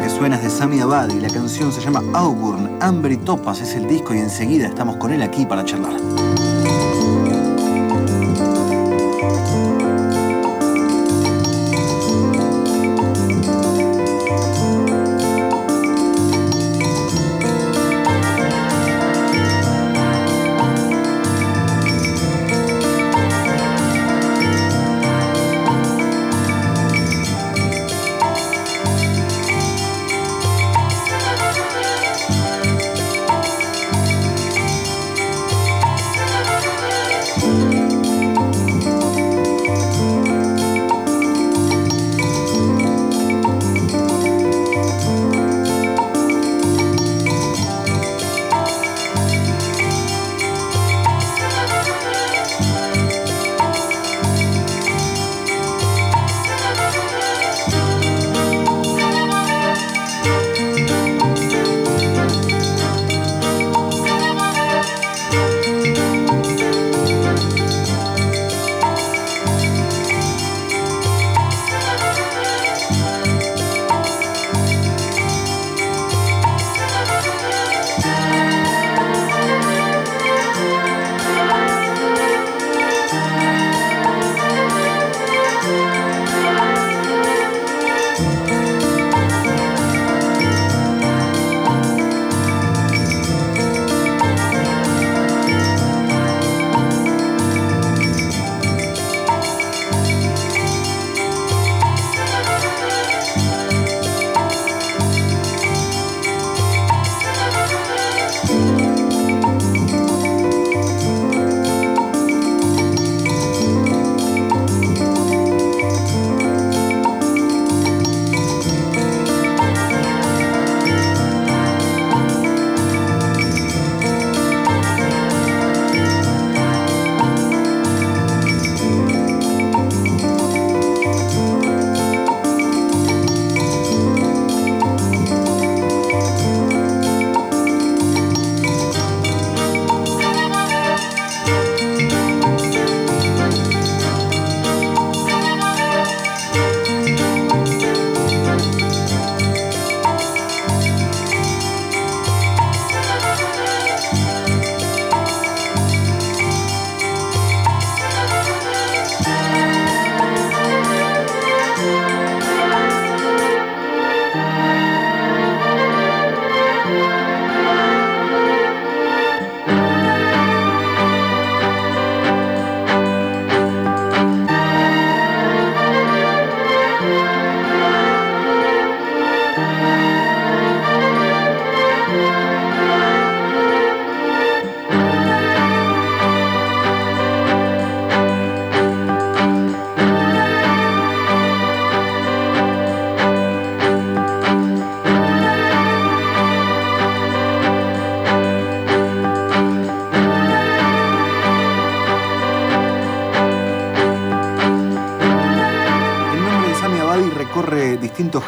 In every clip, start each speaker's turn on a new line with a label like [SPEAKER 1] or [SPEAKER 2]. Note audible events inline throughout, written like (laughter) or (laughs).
[SPEAKER 1] que suena es de Sami Abadi. La canción se llama Auburn. Amber y Topas es el disco y enseguida estamos con él aquí para charlar.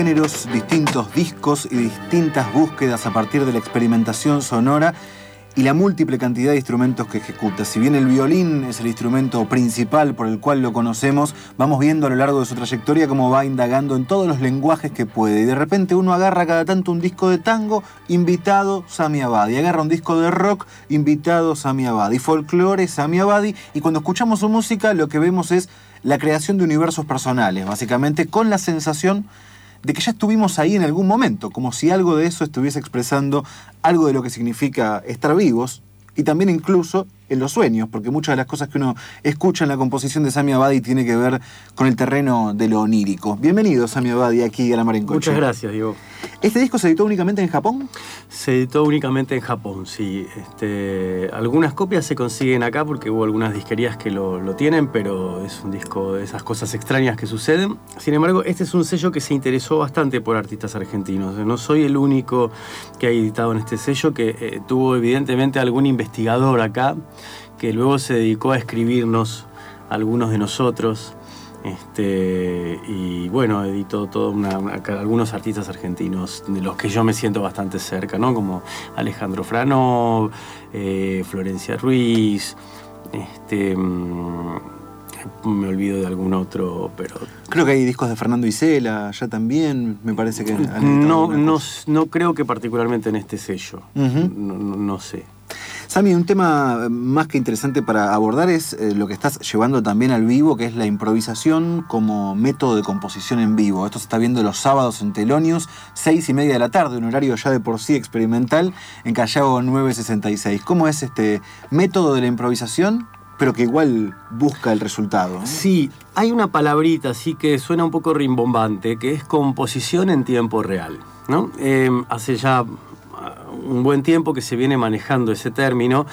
[SPEAKER 1] Géneros, distintos discos y distintas búsquedas a partir de la experimentación sonora y la múltiple cantidad de instrumentos que ejecuta. Si bien el violín es el instrumento principal por el cual lo conocemos, vamos viendo a lo largo de su trayectoria cómo va indagando en todos los lenguajes que puede. Y de repente uno agarra cada tanto un disco de tango, invitado Sami Abadi. Agarra un disco de rock, invitado Sami Abadi. Folclore, Sami Abadi. Y cuando escuchamos su música, lo que vemos es la creación de universos personales, básicamente con la sensación de que ya estuvimos ahí en algún momento, como si algo de eso estuviese expresando algo de lo que significa estar vivos y también incluso en los sueños, porque muchas de las cosas que uno escucha en la composición de Sami Abadi tiene que ver con el terreno de lo onírico. Bienvenido, Sami Abadi, aquí a la Mar en
[SPEAKER 2] Muchas gracias, Diego.
[SPEAKER 1] ¿Este disco se editó únicamente en Japón?
[SPEAKER 2] Se editó únicamente en Japón, sí. Este, algunas copias se consiguen acá porque hubo algunas disquerías que lo, lo tienen, pero es un disco de esas cosas extrañas que suceden. Sin embargo, este es un sello que se interesó bastante por artistas argentinos. No soy el único que ha editado en este sello, que eh, tuvo evidentemente algún investigador acá que luego se dedicó a escribirnos algunos de nosotros. Este, y bueno, editó todo algunos artistas argentinos de los que yo me siento bastante cerca, ¿no? Como Alejandro Frano, eh, Florencia Ruiz, este, mm, me olvido de algún otro, pero...
[SPEAKER 1] Creo que hay discos de Fernando Isela, ya también, me parece que...
[SPEAKER 2] No, no, no, creo que particularmente en este sello, no, sé.
[SPEAKER 1] Sami, un tema más que interesante para abordar es eh, lo que estás llevando también al vivo, que es la improvisación como método de composición en vivo. Esto se está viendo los sábados en Telonius, seis y media de la tarde, un horario ya de por sí experimental, en Callao 966. ¿Cómo es este método de la improvisación pero que igual busca el resultado.
[SPEAKER 2] Sí, hay una palabrita así que suena un poco rimbombante, que es composición en tiempo real. ¿no? Em, hace ya un buen tiempo que se viene manejando ese término,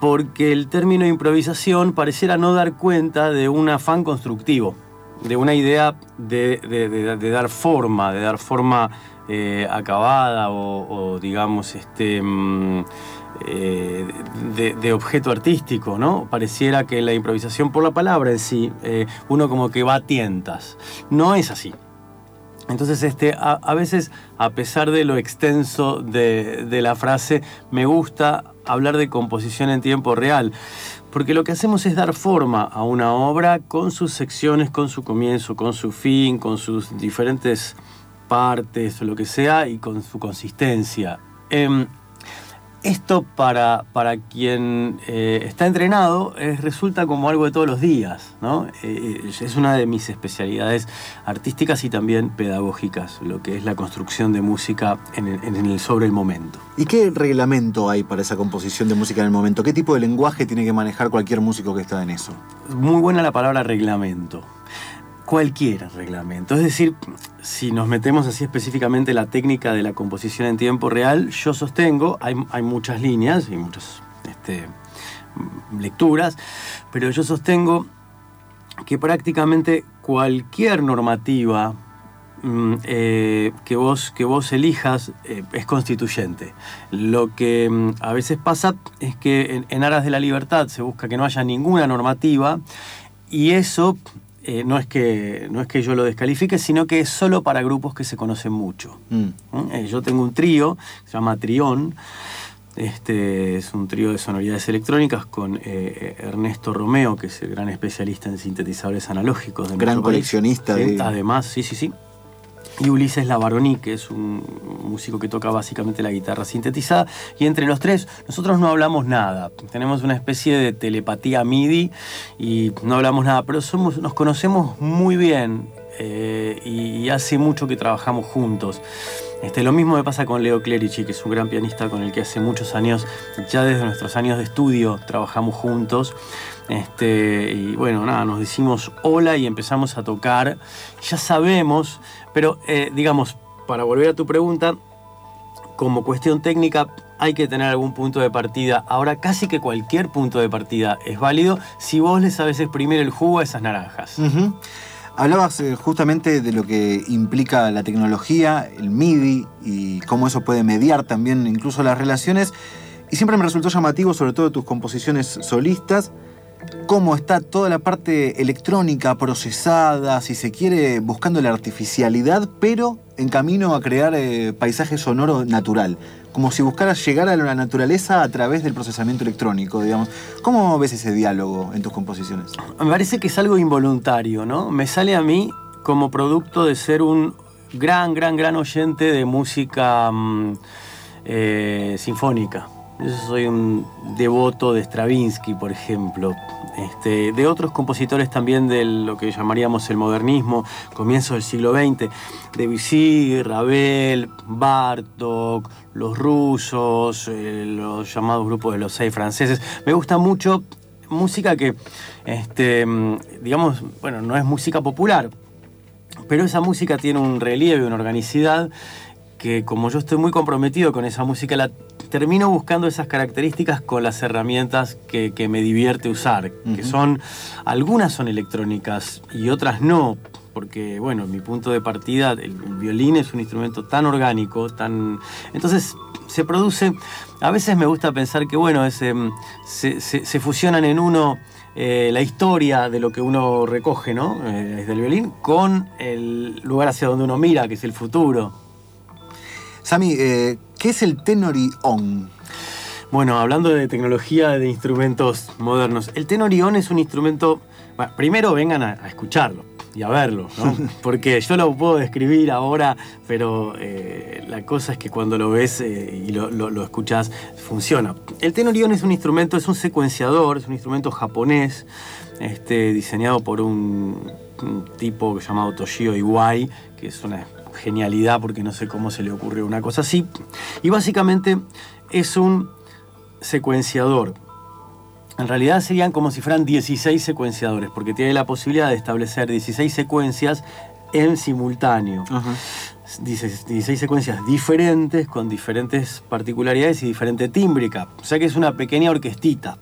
[SPEAKER 2] porque el término improvisación pareciera no dar cuenta de un afán constructivo, de una idea de, dar forma, de dar forma eh, acabada o, digamos, este... Mm, eh, de, objeto artístico, ¿no? Pareciera que la improvisación por la palabra en sí, eh, uno como que va a tientas. No es así. Entonces, este, a, veces, a pesar de lo extenso de, la frase, me gusta hablar de composición en tiempo real, porque lo que hacemos es dar forma a una obra con sus secciones, con su comienzo, con su fin, con sus diferentes partes o lo que sea, y con su consistencia. Em, esto para, para quien eh, está entrenado resulta como algo de todos los días, ¿no? Eh, es una de mis especialidades artísticas y también pedagógicas, lo que es la construcción de música en el, sobre el momento.
[SPEAKER 1] ¿Y qué reglamento hay para esa composición de música en el momento? ¿Qué tipo de lenguaje tiene que manejar cualquier músico que está en eso?
[SPEAKER 2] Muy buena la palabra reglamento cualquier reglamento. Es decir, si nos metemos así específicamente la técnica de la composición en tiempo real, yo sostengo, hay, muchas líneas y muchas este, lecturas, pero yo sostengo que prácticamente cualquier normativa mm, eh, que, vos, que vos elijas eh, es constituyente. Lo que mm, a veces pasa es que en aras de la libertad se busca que no haya ninguna normativa y eso eh, no, es que, no es que yo lo descalifique, sino que es solo para grupos que se conocen mucho. Mm. Eh, yo tengo un trío, se llama Trión, este es un trío de sonoridades electrónicas con eh, Ernesto Romeo, que es el gran especialista en sintetizadores analógicos.
[SPEAKER 1] De gran coleccionista.
[SPEAKER 2] de... Además, sí, sí, sí y Ulises Lavaroni, que es un músico que toca básicamente la guitarra sintetizada. Y entre los tres, nosotros no hablamos nada. Tenemos una especie de telepatía MIDI y no hablamos nada, pero somos, nos conocemos muy bien eh, y, hace mucho que trabajamos juntos. Este, lo mismo me pasa con Leo Clerici, que es un gran pianista con el que hace muchos años, ya desde nuestros años de estudio, trabajamos juntos. Este, y bueno, nada, nos decimos hola y empezamos a tocar. Ya sabemos, pero eh, digamos, para volver a tu pregunta, como cuestión técnica hay que tener algún punto de partida. Ahora casi que cualquier punto de partida es válido si vos le sabes exprimir el jugo a esas naranjas.
[SPEAKER 1] Hablabas eh, justamente de lo que implica la tecnología, el MIDI y cómo eso puede mediar también incluso las relaciones. Y siempre me resultó llamativo, sobre todo tus composiciones solistas, cómo está toda la parte electrónica procesada, si se quiere, buscando la artificialidad, pero en camino a crear eh, paisaje sonoro natural. Como si buscaras llegar a la naturaleza a través del procesamiento electrónico, digamos. ¿Cómo ves ese diálogo en tus composiciones?
[SPEAKER 2] Me parece que es algo involuntario, ¿no? Me sale a mí como producto de ser un gran, gran, gran oyente de música mm, eh, sinfónica. Yo soy un devoto de Stravinsky, por ejemplo, este, de otros compositores también de lo que llamaríamos el modernismo, comienzo del siglo XX, Debussy, Ravel, Bartok, los rusos, eh, los llamados grupos de los seis franceses. Me gusta mucho música que, este, digamos, bueno, no es música popular, pero esa música tiene un relieve, una organicidad que como yo estoy muy comprometido con esa música, la termino buscando esas características con las herramientas que, me divierte usar, que son, algunas son electrónicas y otras no, porque bueno, mi punto de partida, el, violín es un instrumento tan orgánico, tan... Entonces se produce, a veces me gusta pensar que bueno, ese, se, fusionan en uno eh, la historia de lo que uno recoge, ¿no? Eh, desde el violín, con el lugar hacia donde uno mira, que es el futuro.
[SPEAKER 1] Sami, eh, ¿Qué es el tenorión?
[SPEAKER 2] Bueno, hablando de tecnología de instrumentos modernos, el tenorión es un instrumento primero vengan a, escucharlo y a verlo, ¿no? (laughs) Porque yo lo puedo describir ahora, pero eh, la cosa es que cuando lo ves eh, y lo, lo, escuchas, funciona. El tenorión es un instrumento, es un secuenciador, es un instrumento japonés, este, diseñado por un, tipo llamado Toshio Iwai, que es una genialidad porque no sé cómo se le ocurrió una cosa así. Y básicamente es un secuenciador. En realidad serían como si fueran 16 secuenciadores, porque tiene la posibilidad de establecer 16 secuencias en simultáneo. 16, secuencias diferentes, con diferentes particularidades y diferente tímbrica. O sea que es una pequeña orquestita.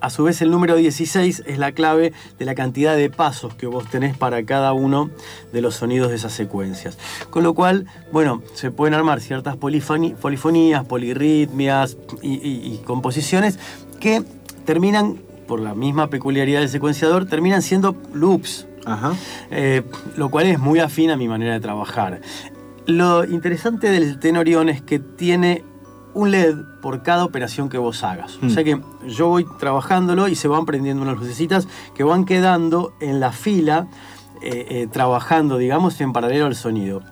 [SPEAKER 2] A su vez, el número 16 es la clave de la cantidad de pasos que vos tenés para cada uno de los sonidos de esas secuencias. Con lo cual, bueno, se pueden armar ciertas polifonías, polirritmias y, composiciones que terminan, por la misma peculiaridad del secuenciador, terminan siendo loops. Eh, lo cual es muy afín a mi manera de trabajar. Lo interesante del tenorión es que tiene un LED por cada operación que vos hagas. O sea mm. que yo voy trabajándolo y se van prendiendo unas lucecitas que van quedando en la fila, eh, eh, trabajando, digamos, en paralelo al sonido.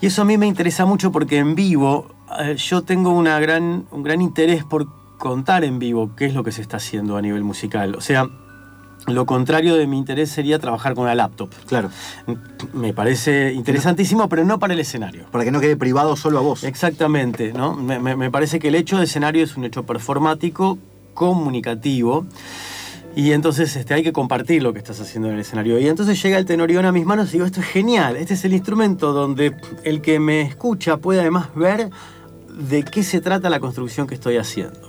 [SPEAKER 2] Y eso a mí me interesa mucho porque en vivo eh, yo tengo una gran, un gran interés por contar en vivo qué es lo que se está haciendo a nivel musical. O sea, lo contrario de mi interés sería trabajar con una laptop.
[SPEAKER 1] Claro.
[SPEAKER 2] Me parece interesantísimo, pero no para el escenario.
[SPEAKER 1] Para que no quede privado solo a vos.
[SPEAKER 2] Exactamente, ¿no? Me, parece que el hecho de escenario es un hecho performático, comunicativo. Y entonces este, hay que compartir lo que estás haciendo en el escenario. Y entonces llega el tenorión a mis manos y digo, esto es genial. Este es el instrumento donde el que me escucha puede además ver de qué se trata la construcción que estoy haciendo.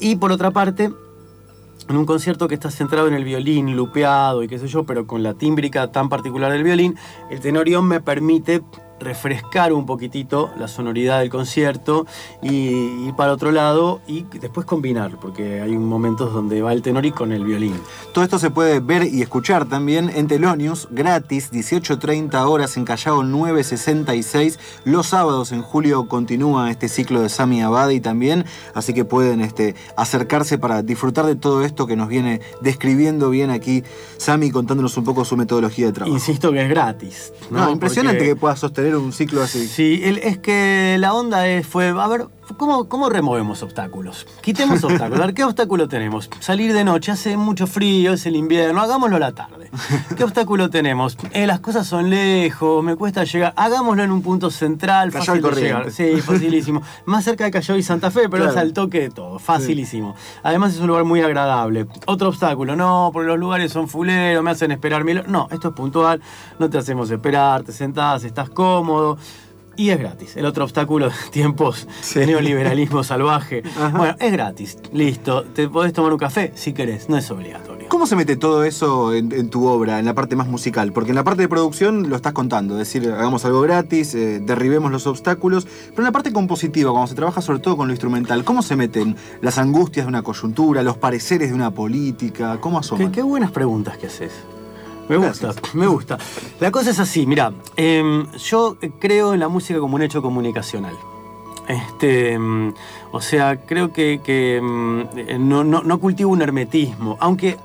[SPEAKER 2] Y por otra parte, en un concierto que está centrado en el violín, lupeado y qué sé yo, pero con la tímbrica tan particular del violín, el tenorión me permite refrescar un poquitito la sonoridad del concierto y ir para otro lado y después combinar, porque hay momentos donde va el tenor y con el violín.
[SPEAKER 1] Todo esto se puede ver y escuchar también en Telonius, gratis, 18.30 horas en Callao 966. Los sábados en julio continúa este ciclo de Sami Abadi también, así que pueden este, acercarse para disfrutar de todo esto que nos viene describiendo bien aquí Sami contándonos un poco su metodología de trabajo.
[SPEAKER 2] Insisto que es gratis.
[SPEAKER 1] No, impresionante que pueda sostener un ciclo así.
[SPEAKER 2] Sí, es que la onda fue, a ver, ¿cómo, ¿cómo removemos obstáculos? Quitemos obstáculos. ¿qué obstáculo tenemos? Salir de noche, hace mucho frío, es el invierno, hagámoslo a la tarde. ¿Qué obstáculo tenemos? Eh, las cosas son lejos, me cuesta llegar, hagámoslo en un punto central,
[SPEAKER 1] fácil de llegar.
[SPEAKER 2] Sí, facilísimo. Más cerca de Callao y Santa Fe, pero es al toque de todo, facilísimo. Además es un lugar muy agradable. Otro obstáculo, no, porque los lugares son fuleros, me hacen esperar mil... No, esto es puntual, no te hacemos esperar, te sentás, estás cómodo y es gratis. El otro obstáculo, (laughs) tiempos de neoliberalismo salvaje. Bueno, es gratis. Listo. ¿Te podés tomar un café? Si querés, no es obligatorio.
[SPEAKER 1] ¿Cómo se mete todo eso en, tu obra, en la parte más musical? Porque en la parte de producción lo estás contando, es decir, hagamos algo gratis, eh, derribemos los obstáculos, pero en la parte compositiva, cuando se trabaja sobre todo con lo instrumental, ¿cómo se meten las angustias de una coyuntura, los pareceres de una política? ¿Cómo asoman?
[SPEAKER 2] Qué, qué buenas preguntas que haces. Me gusta, me gusta. La cosa es así, mira, em, yo creo en la música como un hecho comunicacional. Este, em, o sea, creo que, em, no, no, cultivo un hermetismo, aunque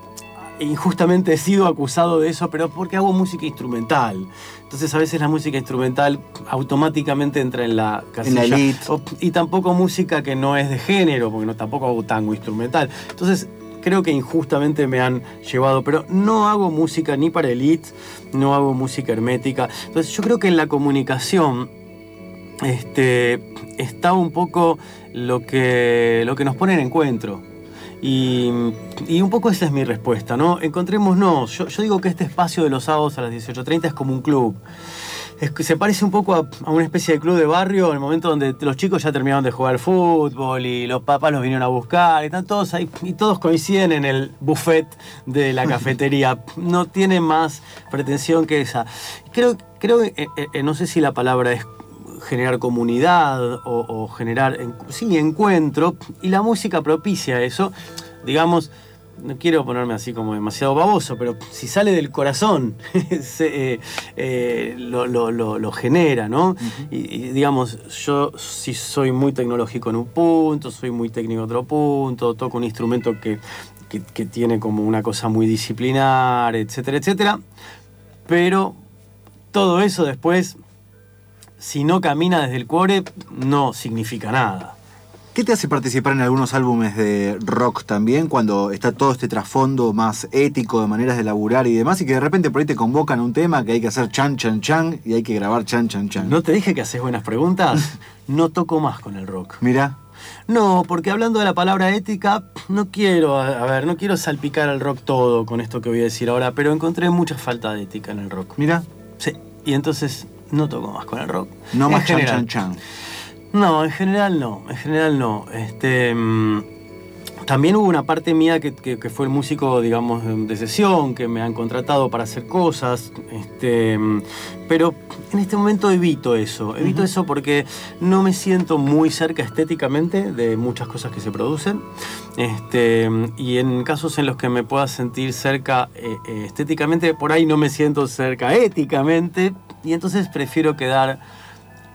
[SPEAKER 2] injustamente he sido acusado de eso, pero porque hago música instrumental. Entonces a veces la música instrumental automáticamente entra en la
[SPEAKER 1] casilla. En la elite.
[SPEAKER 2] y tampoco música que no es de género, porque no tampoco hago tango instrumental. Entonces creo que injustamente me han llevado, pero no hago música ni para elite, no hago música hermética. Entonces yo creo que en la comunicación este, está un poco lo que, lo que nos pone en encuentro. Y, un poco esa es mi respuesta, ¿no? Encontrémonos. Yo, yo digo que este espacio de los sábados a las 18.30 es como un club se parece un poco a, una especie de club de barrio, en el momento donde los chicos ya terminaron de jugar fútbol y los papás los vinieron a buscar, y están todos ahí, y todos coinciden en el buffet de la (laughs) cafetería. No tiene más pretensión que esa. Creo, creo eh, eh, no sé si la palabra es generar comunidad o, o generar, sí, encuentro, y la música propicia eso. Digamos, no quiero ponerme así como demasiado baboso, pero si sale del corazón, (laughs) eh, eh, lo, genera, ¿no? y, digamos, yo si soy muy tecnológico en un punto, soy muy técnico en otro punto, toco un instrumento que, que, tiene como una cosa muy disciplinar, etcétera, etcétera. Pero todo eso después, si no camina desde el cuore, no significa nada.
[SPEAKER 1] ¿Qué te hace participar en algunos álbumes de rock también cuando está todo este trasfondo más ético de maneras de laburar y demás y que de repente por ahí te convocan un tema que hay que hacer chan chan chan y hay que grabar chan chan chan?
[SPEAKER 2] ¿No te dije que haces buenas preguntas? no toco más con el rock.
[SPEAKER 1] Mira.
[SPEAKER 2] No, porque hablando de la palabra ética, no quiero, a ver, no quiero salpicar al rock todo con esto que voy a decir ahora, pero encontré mucha falta de ética en el rock.
[SPEAKER 1] Mira.
[SPEAKER 2] Sí, y entonces no toco más con el rock.
[SPEAKER 1] No más chan chan chan.
[SPEAKER 2] No, en general no, en general no. Este, mm, también hubo una parte mía que, fue el músico, digamos, de sesión, que me han contratado para hacer cosas, este, mm, pero en este momento evito eso, evito eso porque no me siento muy cerca estéticamente de muchas cosas que se producen, este, y en casos en los que me pueda sentir cerca eh, eh, estéticamente, por ahí no me siento cerca éticamente, y entonces prefiero quedar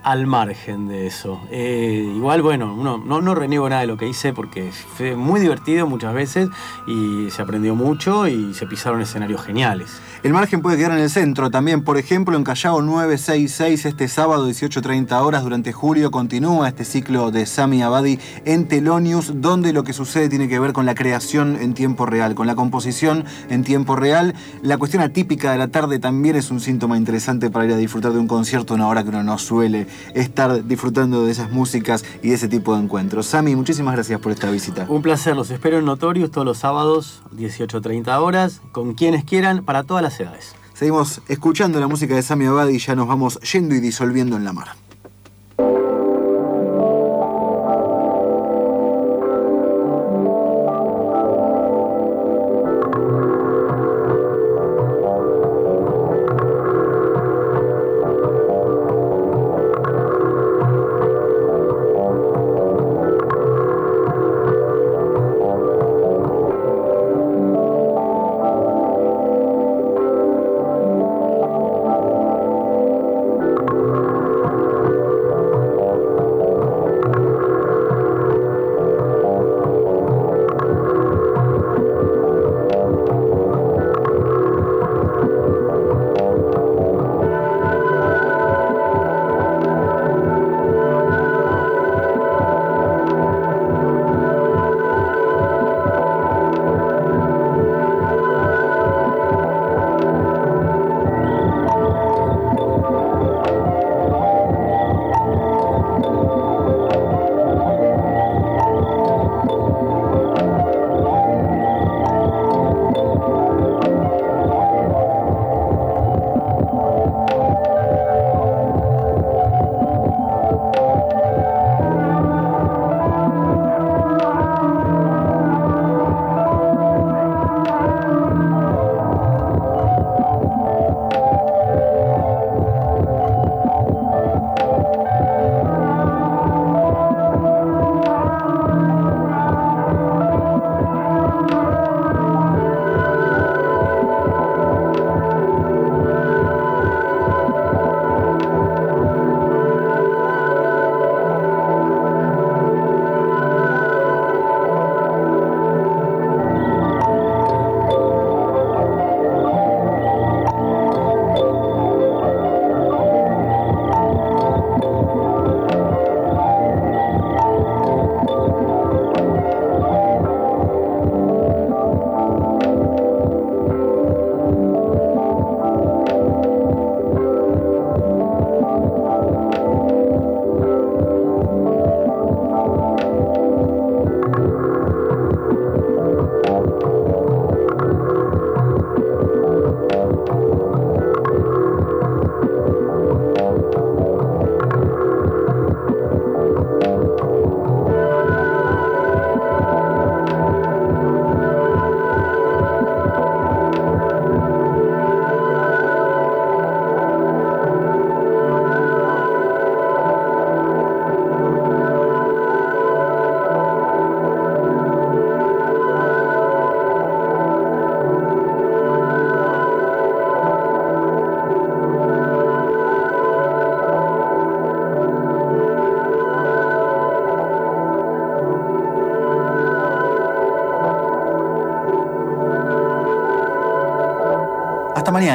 [SPEAKER 2] al margen de eso. Eh, igual, bueno, no, reniego nada de lo que hice porque fue muy divertido muchas veces y se aprendió mucho y se pisaron escenarios geniales.
[SPEAKER 1] El margen puede quedar en el centro también. Por ejemplo, en Callao 966, este sábado 18.30 horas durante julio continúa este ciclo de Sami Abadi en Telonius, donde lo que sucede tiene que ver con la creación en tiempo real, con la composición en tiempo real. La cuestión atípica de la tarde también es un síntoma interesante para ir a disfrutar de un concierto una hora que uno no suele estar disfrutando de esas músicas y de ese tipo de encuentros. Sami, muchísimas gracias por esta visita.
[SPEAKER 2] Un placer, los espero en Notorious todos los sábados, 18.30 horas, con quienes quieran, para todas las edades.
[SPEAKER 1] Seguimos escuchando la música de Sami Abadi y ya nos vamos yendo y disolviendo en la mar.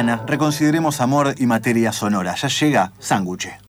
[SPEAKER 1] Reconsideremos amor y materia sonora. Ya llega Sándwich.